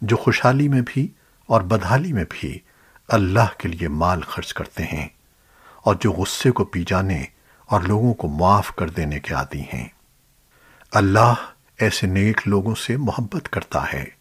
جو خوشحالی میں بھی اور بدحالی میں بھی اللہ کے لیے مال خرچ کرتے ہیں اور جو غصے کو پی جانے اور لوگوں کو معاف کر دینے کے عادی ہیں۔ اللہ ایسے نیک لوگوں سے محبت کرتا ہے۔